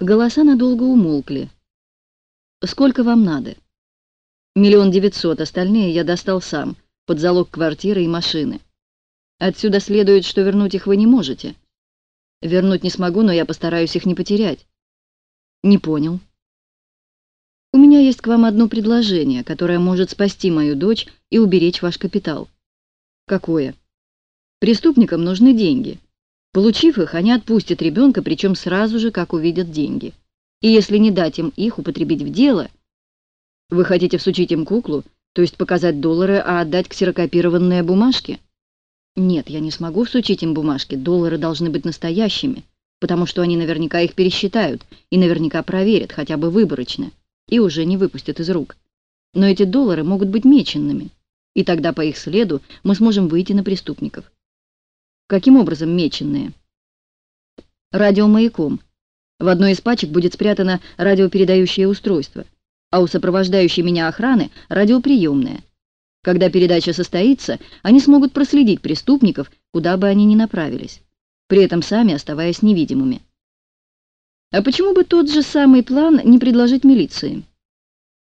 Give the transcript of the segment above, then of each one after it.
Голоса надолго умолкли. «Сколько вам надо?» «Миллион девятьсот, остальные я достал сам, под залог квартиры и машины. Отсюда следует, что вернуть их вы не можете». «Вернуть не смогу, но я постараюсь их не потерять». «Не понял». «У меня есть к вам одно предложение, которое может спасти мою дочь и уберечь ваш капитал». «Какое?» «Преступникам нужны деньги». Получив их, они отпустят ребенка, причем сразу же, как увидят деньги. И если не дать им их употребить в дело... Вы хотите всучить им куклу, то есть показать доллары, а отдать ксерокопированные бумажки? Нет, я не смогу всучить им бумажки, доллары должны быть настоящими, потому что они наверняка их пересчитают и наверняка проверят, хотя бы выборочно, и уже не выпустят из рук. Но эти доллары могут быть меченными, и тогда по их следу мы сможем выйти на преступников. Каким образом меченные? Радиомаяком. В одной из пачек будет спрятано радиопередающее устройство, а у сопровождающей меня охраны радиоприемное. Когда передача состоится, они смогут проследить преступников, куда бы они ни направились, при этом сами оставаясь невидимыми. А почему бы тот же самый план не предложить милиции?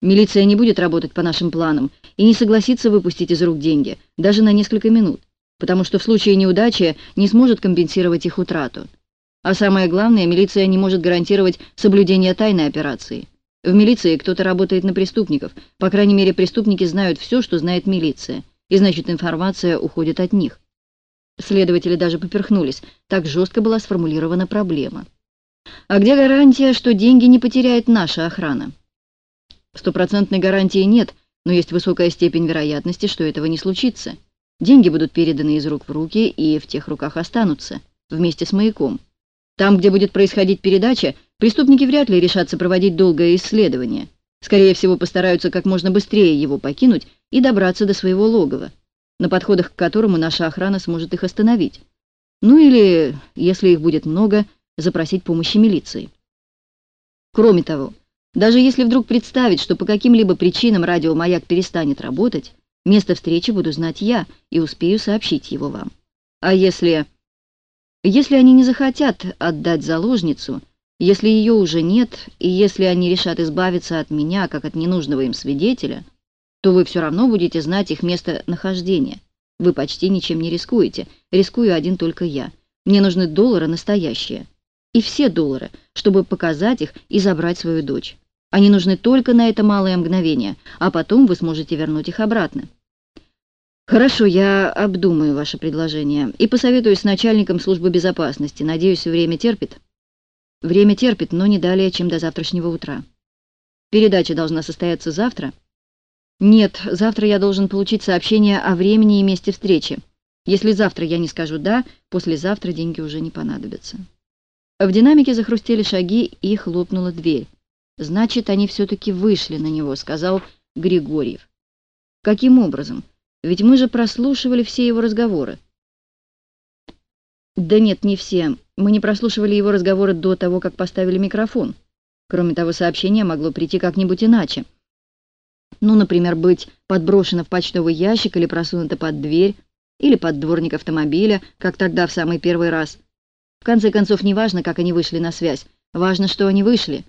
Милиция не будет работать по нашим планам и не согласится выпустить из рук деньги, даже на несколько минут потому что в случае неудачи не сможет компенсировать их утрату. А самое главное, милиция не может гарантировать соблюдение тайной операции. В милиции кто-то работает на преступников, по крайней мере, преступники знают все, что знает милиция, и значит, информация уходит от них. Следователи даже поперхнулись, так жестко была сформулирована проблема. А где гарантия, что деньги не потеряет наша охрана? Стопроцентной гарантии нет, но есть высокая степень вероятности, что этого не случится. Деньги будут переданы из рук в руки и в тех руках останутся, вместе с маяком. Там, где будет происходить передача, преступники вряд ли решатся проводить долгое исследование. Скорее всего, постараются как можно быстрее его покинуть и добраться до своего логова, на подходах к которому наша охрана сможет их остановить. Ну или, если их будет много, запросить помощи милиции. Кроме того, даже если вдруг представить, что по каким-либо причинам радиомаяк перестанет работать, Место встречи буду знать я и успею сообщить его вам. А если... Если они не захотят отдать заложницу, если ее уже нет, и если они решат избавиться от меня, как от ненужного им свидетеля, то вы все равно будете знать их местонахождение. Вы почти ничем не рискуете. Рискую один только я. Мне нужны доллары настоящие. И все доллары, чтобы показать их и забрать свою дочь. Они нужны только на это малое мгновение, а потом вы сможете вернуть их обратно. Хорошо, я обдумаю ваше предложение и посоветуюсь с начальником службы безопасности. Надеюсь, время терпит? Время терпит, но не далее, чем до завтрашнего утра. Передача должна состояться завтра? Нет, завтра я должен получить сообщение о времени и месте встречи. Если завтра я не скажу «да», послезавтра деньги уже не понадобятся. В динамике захрустели шаги и хлопнула дверь. «Значит, они все-таки вышли на него», — сказал Григорьев. «Каким образом? Ведь мы же прослушивали все его разговоры». «Да нет, не все. Мы не прослушивали его разговоры до того, как поставили микрофон. Кроме того, сообщение могло прийти как-нибудь иначе. Ну, например, быть подброшено в почтовый ящик или просунуто под дверь, или под дворник автомобиля, как тогда в самый первый раз. В конце концов, не важно, как они вышли на связь. Важно, что они вышли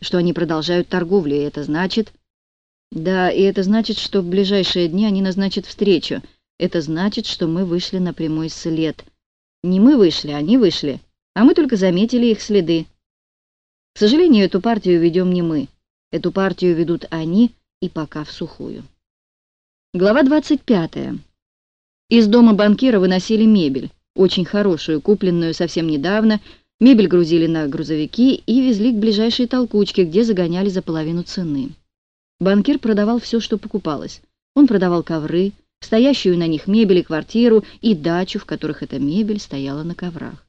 что они продолжают торговлю, и это значит... Да, и это значит, что в ближайшие дни они назначат встречу. Это значит, что мы вышли на прямой след. Не мы вышли, они вышли, а мы только заметили их следы. К сожалению, эту партию ведем не мы. Эту партию ведут они, и пока в сухую. Глава 25. Из дома банкира выносили мебель, очень хорошую, купленную совсем недавно, Мебель грузили на грузовики и везли к ближайшей толкучке, где загоняли за половину цены. Банкир продавал все, что покупалось. Он продавал ковры, стоящую на них мебель и квартиру, и дачу, в которых эта мебель стояла на коврах.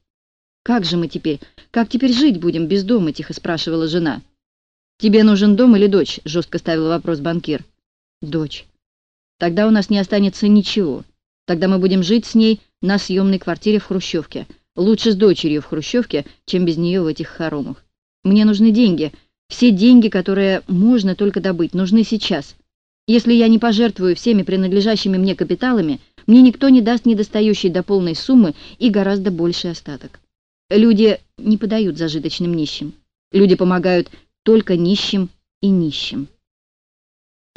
«Как же мы теперь, как теперь жить будем без дома?» — тихо спрашивала жена. «Тебе нужен дом или дочь?» — жестко ставил вопрос банкир. «Дочь. Тогда у нас не останется ничего. Тогда мы будем жить с ней на съемной квартире в Хрущевке, Лучше с дочерью в Хрущевке, чем без нее в этих хоромах. Мне нужны деньги. Все деньги, которые можно только добыть, нужны сейчас. Если я не пожертвую всеми принадлежащими мне капиталами, мне никто не даст недостающей до полной суммы и гораздо больший остаток. Люди не подают зажиточным нищим. Люди помогают только нищим и нищим.